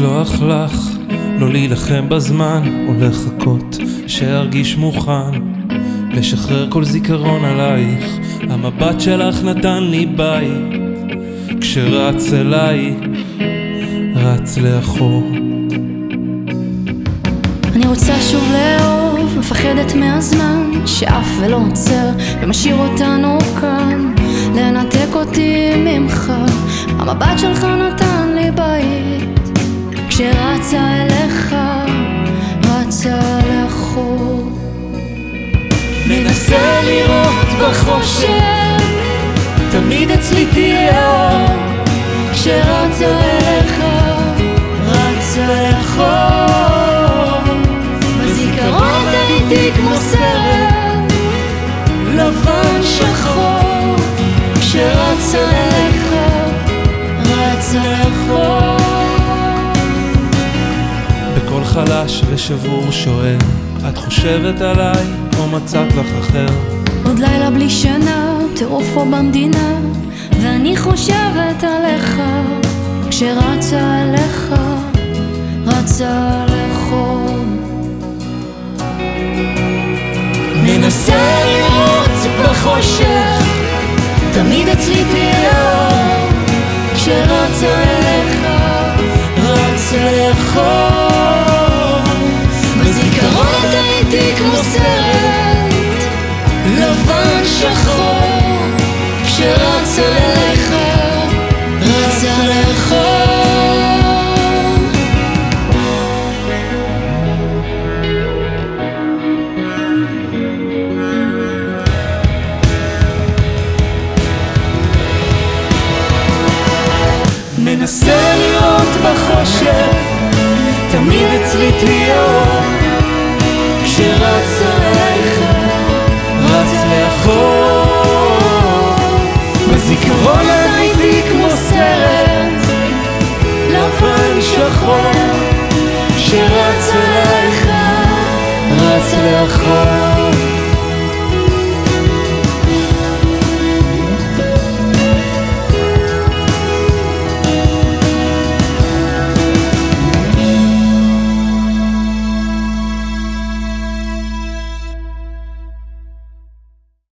נוח לך לא להילחם בזמן או לחכות שארגיש מוכן. לשחרר כל זיכרון עלייך המבט שלך נתן לי בית כשרץ אליי רץ לאחור. אני רוצה שוב לאהוב, מפחדת מהזמן שאף ולא עוצר ומשאיר אותנו כאן. לנתק אותי ממך המבט שלך נתן לי בית כשרצה אליך רצה לאחור. מנסה לראות בחושך תמיד אצלי תהיה אור. כשרצה אליך חלש ושבור שואל את חושבת עליי או מצאת לך אחר? עוד לילה בלי שינה, טירוף פה במדינה ואני חושבת עליך כשרצה אליך רצה לאחור מנסה לראות בחושך תמיד אצלי תהיה כשרצה אליך רץ לאחור מנסה לראות בחושך תמיד אצלי תהיה אור כשרץ עלייך רץ לאחור. בזיכרון כמו סרט לבן שחור. כשרץ עלייך רץ לאחור